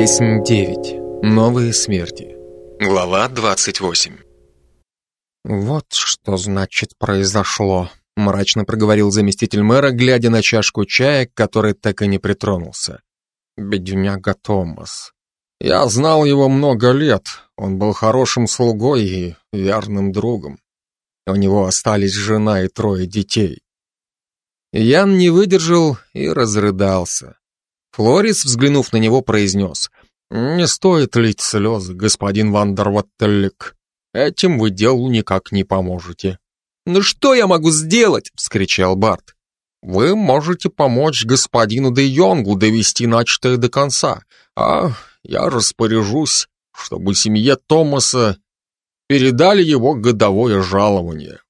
Песнь 9. Новые смерти. Глава 28. «Вот что значит произошло», — мрачно проговорил заместитель мэра, глядя на чашку чая, к которой так и не притронулся. «Бедняга Томас. Я знал его много лет, он был хорошим слугой и верным другом. У него остались жена и трое детей». Ян не выдержал и разрыдался. Флорис, взглянув на него, произнес. «Не стоит лить слезы, господин Вандерваттеллик. Этим вы делу никак не поможете». «Ну что я могу сделать?» — вскричал Барт. «Вы можете помочь господину де Йонгу довести начатое до конца, а я распоряжусь, чтобы семье Томаса передали его годовое жалование».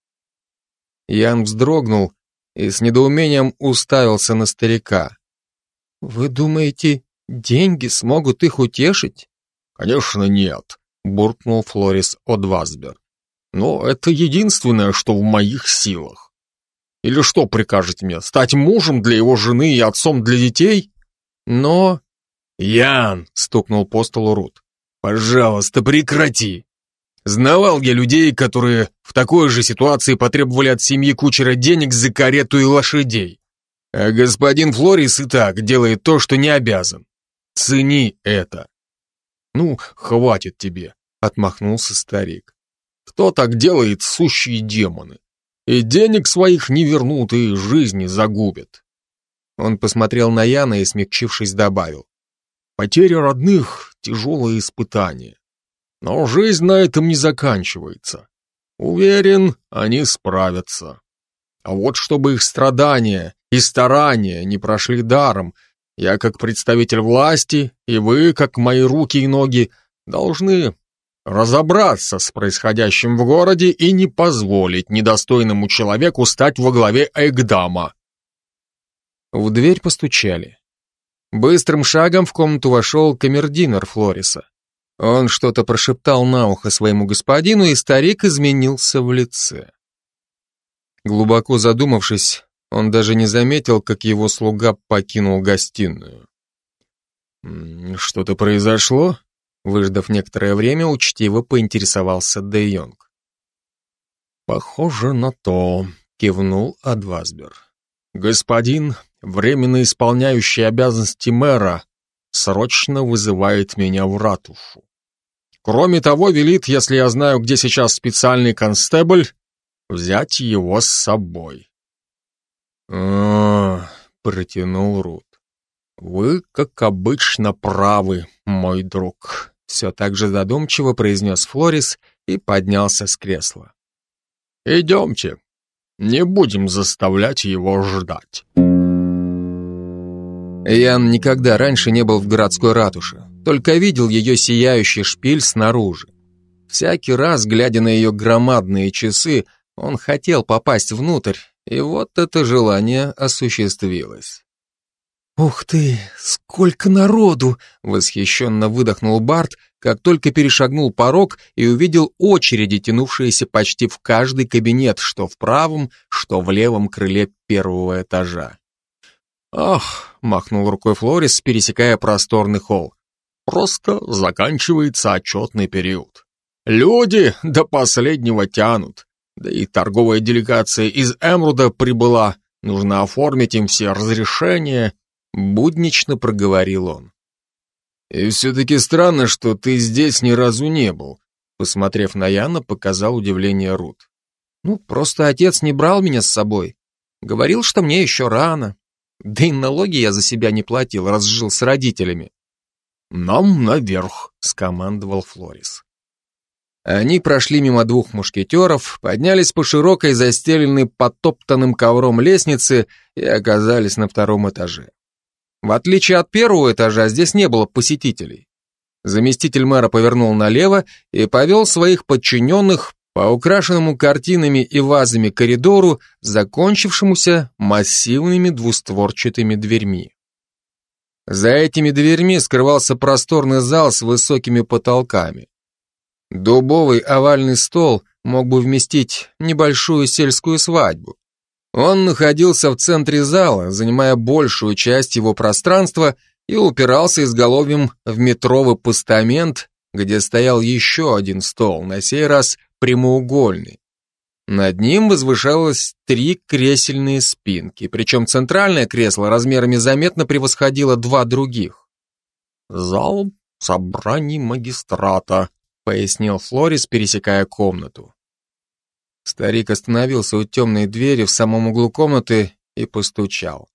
Ян вздрогнул и с недоумением уставился на старика. «Вы думаете, деньги смогут их утешить?» «Конечно нет», — буркнул Флорис Одвасбер. «Но это единственное, что в моих силах. Или что прикажете мне, стать мужем для его жены и отцом для детей?» «Но...» «Ян!» — стукнул по столу Рут. «Пожалуйста, прекрати! Знавал я людей, которые в такой же ситуации потребовали от семьи кучера денег за карету и лошадей. А господин Флорис и так делает то, что не обязан. Цени это. Ну, хватит тебе, отмахнулся старик. Кто так делает, сущие демоны. И денег своих не вернут, и жизни загубят. Он посмотрел на Яна и, смягчившись, добавил. Потеря родных — тяжелое испытание. Но жизнь на этом не заканчивается. Уверен, они справятся. А вот чтобы их страдания и старания не прошли даром, я как представитель власти, и вы, как мои руки и ноги, должны разобраться с происходящим в городе и не позволить недостойному человеку стать во главе Эгдама. В дверь постучали. Быстрым шагом в комнату вошел камердинер Флориса. Он что-то прошептал на ухо своему господину, и старик изменился в лице. Глубоко задумавшись, он даже не заметил, как его слуга покинул гостиную. «Что-то произошло?» Выждав некоторое время, учтиво поинтересовался Де Йонг. «Похоже на то», — кивнул Адвасбер. «Господин, временно исполняющий обязанности мэра, срочно вызывает меня в ратушу. Кроме того, велит, если я знаю, где сейчас специальный констебль, взять его с собой. А, протянул Рут. Вы, как обычно, правы, мой друг. Все так же задумчиво произнес Флорис и поднялся с кресла. Идемте, не будем заставлять его ждать. Ян никогда раньше не был в городской ратуше, только видел ее сияющий шпиль снаружи. Всякий раз, глядя на ее громадные часы, он хотел попасть внутрь, и вот это желание осуществилось. «Ух ты, сколько народу!» — восхищенно выдохнул Барт, как только перешагнул порог и увидел очереди, тянувшиеся почти в каждый кабинет, что в правом, что в левом крыле первого этажа. «Ах!» — махнул рукой Флорис, пересекая просторный холл. «Просто заканчивается отчетный период. Люди до последнего тянут. Да и торговая делегация из Эмруда прибыла. Нужно оформить им все разрешения. Буднично проговорил он. И все-таки странно, что ты здесь ни разу не был. Посмотрев на Яна, показал удивление Рут. Ну, просто отец не брал меня с собой. Говорил, что мне еще рано. Да и налоги я за себя не платил, раз жил с родителями. «Нам наверх», — скомандовал Флорис. Они прошли мимо двух мушкетеров, поднялись по широкой, застеленной потоптанным ковром лестнице и оказались на втором этаже. В отличие от первого этажа, здесь не было посетителей. Заместитель мэра повернул налево и повел своих подчиненных по украшенному картинами и вазами коридору, закончившемуся массивными двустворчатыми дверьми. За этими дверьми скрывался просторный зал с высокими потолками. Дубовый овальный стол мог бы вместить небольшую сельскую свадьбу. Он находился в центре зала, занимая большую часть его пространства и упирался изголовьем в метровый постамент, где стоял еще один стол, на сей раз прямоугольный. Над ним возвышалось три кресельные спинки, причем центральное кресло размерами заметно превосходило два других. «Зал собраний магистрата», — пояснил Флорис, пересекая комнату. Старик остановился у темной двери в самом углу комнаты и постучал.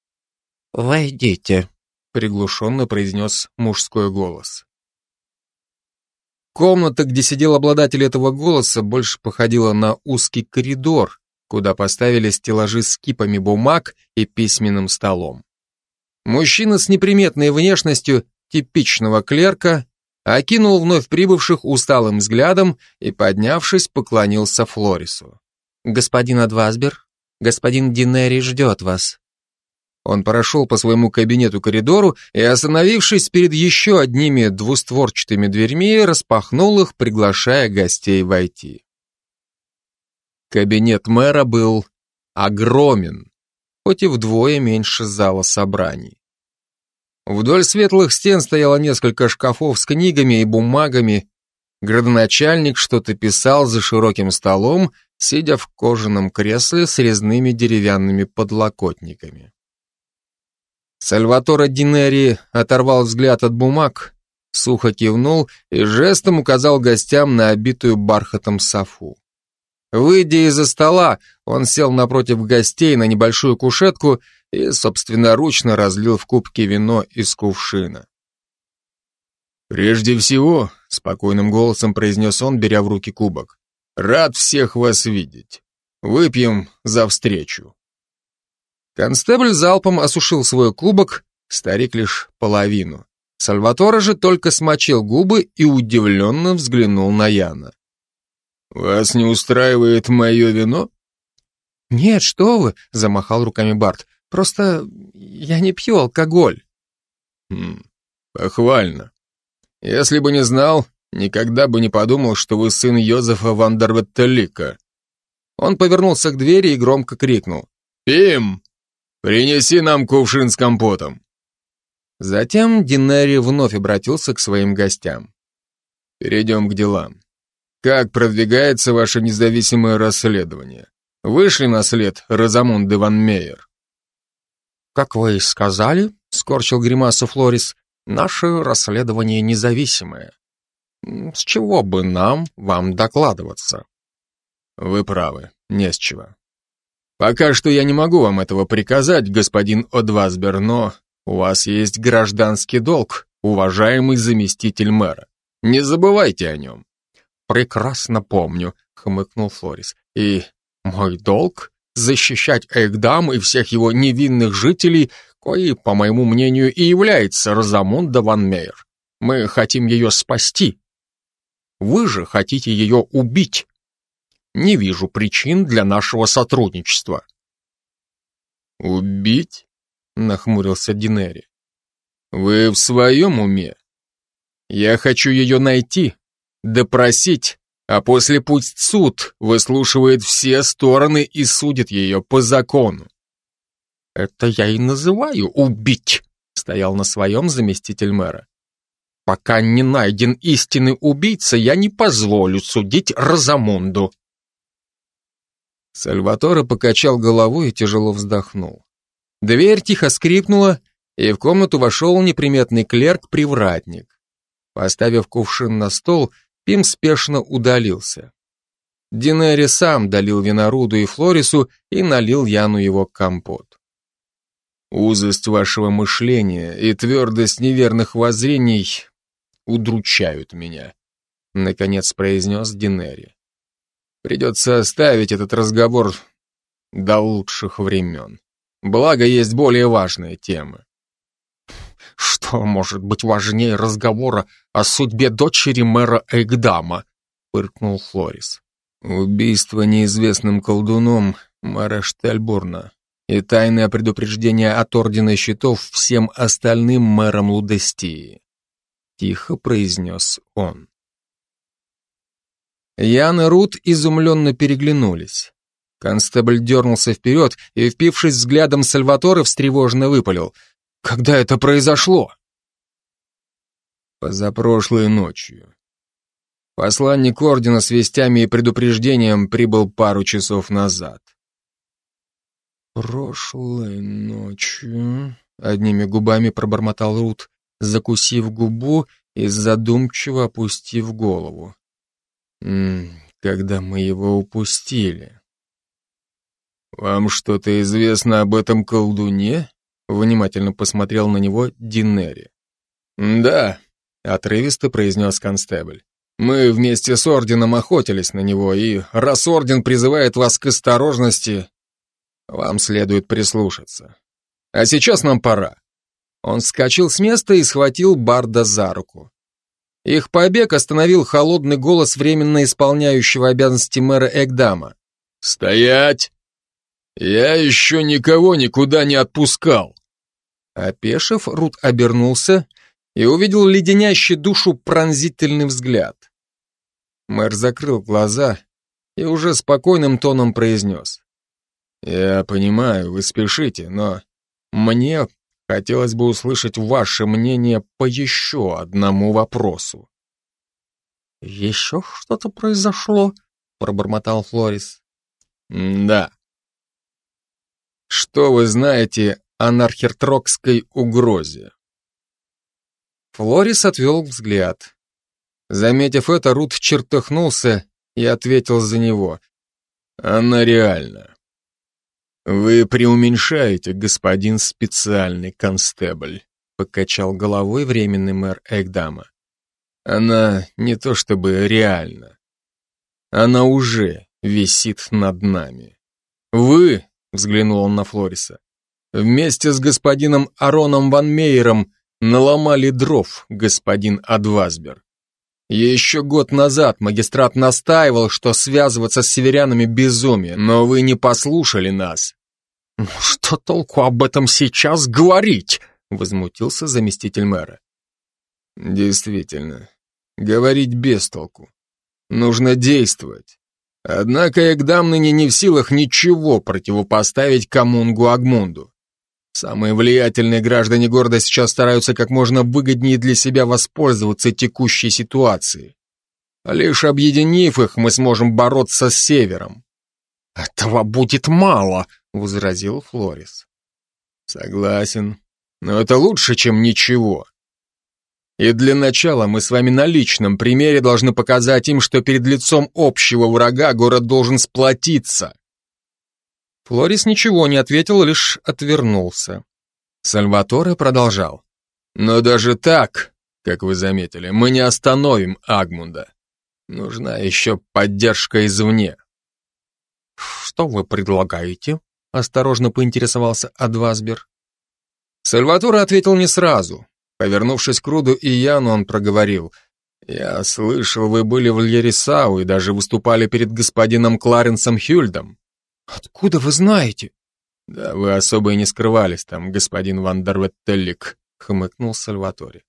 «Войдите», — приглушенно произнес мужской голос. Комната, где сидел обладатель этого голоса, больше походила на узкий коридор, куда поставили стеллажи с кипами бумаг и письменным столом. Мужчина с неприметной внешностью типичного клерка окинул вновь прибывших усталым взглядом и, поднявшись, поклонился Флорису. «Господин Адвасбер, господин Динери ждет вас». Он прошел по своему кабинету-коридору и, остановившись перед еще одними двустворчатыми дверьми, распахнул их, приглашая гостей войти. Кабинет мэра был огромен, хоть и вдвое меньше зала собраний. Вдоль светлых стен стояло несколько шкафов с книгами и бумагами. Градоначальник что-то писал за широким столом, сидя в кожаном кресле с резными деревянными подлокотниками. Сальваторо Динери оторвал взгляд от бумаг, сухо кивнул и жестом указал гостям на обитую бархатом софу. Выйдя из-за стола, он сел напротив гостей на небольшую кушетку и собственноручно разлил в кубки вино из кувшина. «Прежде всего», — спокойным голосом произнес он, беря в руки кубок, «рад всех вас видеть. Выпьем за встречу». Констебль залпом осушил свой кубок, старик лишь половину. Сальваторе же только смочил губы и удивленно взглянул на Яна. «Вас не устраивает мое вино?» «Нет, что вы!» — замахал руками Барт. «Просто я не пью алкоголь». «Хм, похвально. Если бы не знал, никогда бы не подумал, что вы сын Йозефа Вандерветтелика». Он повернулся к двери и громко крикнул. «Пим!» «Принеси нам кувшин с компотом». Затем Динери вновь обратился к своим гостям. «Перейдем к делам. Как продвигается ваше независимое расследование? Вышли на след Розамунд де Ван Мейер?» «Как вы и сказали», — скорчил гримасу Флорис, «наше расследование независимое. С чего бы нам вам докладываться?» «Вы правы, не с чего. Пока что я не могу вам этого приказать, господин Одвасбер, но у вас есть гражданский долг, уважаемый заместитель мэра. Не забывайте о нем. Прекрасно помню, хмыкнул Флорис. И мой долг защищать Эгдам и всех его невинных жителей, кои, по моему мнению, и является Розамунда Ван Мейер. Мы хотим ее спасти. Вы же хотите ее убить не вижу причин для нашего сотрудничества. Убить? Нахмурился Динери. Вы в своем уме? Я хочу ее найти, допросить, а после пусть суд выслушивает все стороны и судит ее по закону. Это я и называю убить, стоял на своем заместитель мэра. Пока не найден истинный убийца, я не позволю судить Розамунду. Сальваторе покачал головой и тяжело вздохнул. Дверь тихо скрипнула, и в комнату вошел неприметный клерк-привратник. Поставив кувшин на стол, Пим спешно удалился. Динери сам долил виноруду и Флорису и налил Яну его компот. «Узость вашего мышления и твердость неверных воззрений удручают меня», наконец произнес Динери. Придется оставить этот разговор до лучших времен. Благо, есть более важные темы. «Что может быть важнее разговора о судьбе дочери мэра Эгдама?» — пыркнул Флорис. «Убийство неизвестным колдуном мэра Штельбурна и тайное предупреждение от Ордена Щитов всем остальным мэрам Лудестии», — тихо произнес он. Ян и Рут изумленно переглянулись. Констебль дернулся вперед и, впившись взглядом Сальваторе, встревоженно выпалил. «Когда это произошло?» Позапрошлой ночью. Посланник ордена с вестями и предупреждением прибыл пару часов назад. «Прошлой ночью...» — одними губами пробормотал Рут, закусив губу и задумчиво опустив голову. «М -м, «Когда мы его упустили?» «Вам что-то известно об этом колдуне?» — внимательно посмотрел на него Динери. «Да», — отрывисто произнес констебль. «Мы вместе с орденом охотились на него, и раз орден призывает вас к осторожности, вам следует прислушаться. А сейчас нам пора». Он вскочил с места и схватил Барда за руку. Их побег остановил холодный голос временно исполняющего обязанности мэра Эгдама. «Стоять! Я еще никого никуда не отпускал!» Опешив, Рут обернулся и увидел леденящий душу пронзительный взгляд. Мэр закрыл глаза и уже спокойным тоном произнес. «Я понимаю, вы спешите, но мне хотелось бы услышать ваше мнение по еще одному вопросу». «Еще что-то произошло?» — пробормотал Флорис. «Да». «Что вы знаете о нархертрокской угрозе?» Флорис отвел взгляд. Заметив это, Рут чертыхнулся и ответил за него. «Она реальна. «Вы преуменьшаете, господин специальный констебль», покачал головой временный мэр Эгдама. «Она не то чтобы реальна. Она уже висит над нами. Вы, — взглянул он на Флориса, — вместе с господином Ароном Ван Мейером наломали дров, господин Адвасбер. Еще год назад магистрат настаивал, что связываться с северянами безумие, но вы не послушали нас. «Ну что толку об этом сейчас говорить?» — возмутился заместитель мэра. «Действительно, говорить без толку. Нужно действовать. Однако Эгдам ныне не в силах ничего противопоставить Камунгу Агмунду. Самые влиятельные граждане города сейчас стараются как можно выгоднее для себя воспользоваться текущей ситуацией. Лишь объединив их, мы сможем бороться с Севером. «Этого будет мало», — возразил Флорис. «Согласен, но это лучше, чем ничего. И для начала мы с вами на личном примере должны показать им, что перед лицом общего врага город должен сплотиться. Флорис ничего не ответил, лишь отвернулся. Сальваторе продолжал. «Но даже так, как вы заметили, мы не остановим Агмунда. Нужна еще поддержка извне». «Что вы предлагаете?» — осторожно поинтересовался Адвасбер. Сальваторе ответил не сразу. Повернувшись к Руду и Яну, он проговорил. «Я слышал, вы были в Льерисау и даже выступали перед господином Кларенсом Хюльдом. «Откуда вы знаете?» «Да вы особо и не скрывались там, господин Вандерветтеллик», — хмыкнул Сальватори.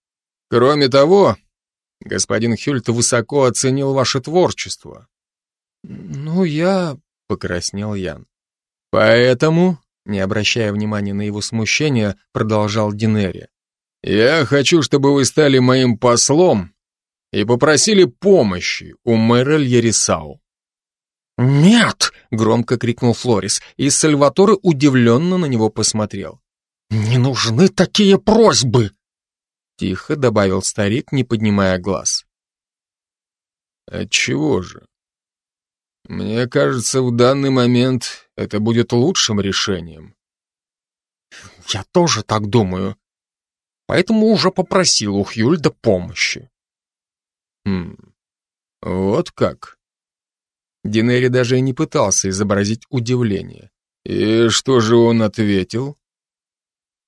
«Кроме того, господин Хюльт высоко оценил ваше творчество». «Ну, я...» — покраснел Ян. «Поэтому, не обращая внимания на его смущение, продолжал Динери, «я хочу, чтобы вы стали моим послом и попросили помощи у мэра Льерисау». «Нет!» — громко крикнул Флорис, и Сальваторе удивленно на него посмотрел. «Не нужны такие просьбы!» Тихо добавил старик, не поднимая глаз. «Отчего же? Мне кажется, в данный момент это будет лучшим решением». «Я тоже так думаю. Поэтому уже попросил у Хюльда помощи». «Хм, вот как?» Динери даже и не пытался изобразить удивление. И что же он ответил?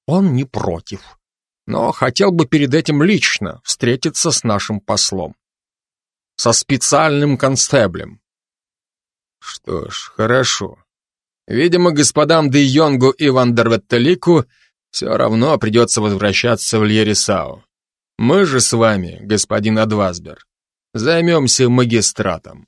Он не против, но хотел бы перед этим лично встретиться с нашим послом. Со специальным констеблем. Что ж, хорошо. Видимо, господам Де Йонгу и Вандерветтелику все равно придется возвращаться в Льерисау. Мы же с вами, господин Адвасбер, займемся магистратом.